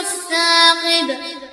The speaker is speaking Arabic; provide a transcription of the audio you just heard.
الثاقب.